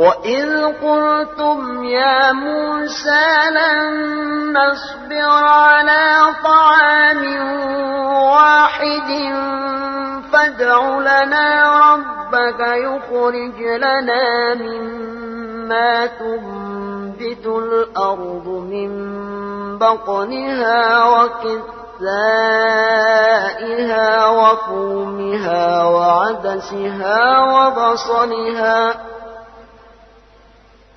وإذ قلتم يا موسى لن نصبر على طعام واحد فادع لنا ربك يخرج لنا مما تنبت الأرض من بطنها وكثائها وفومها وعدسها وبصلها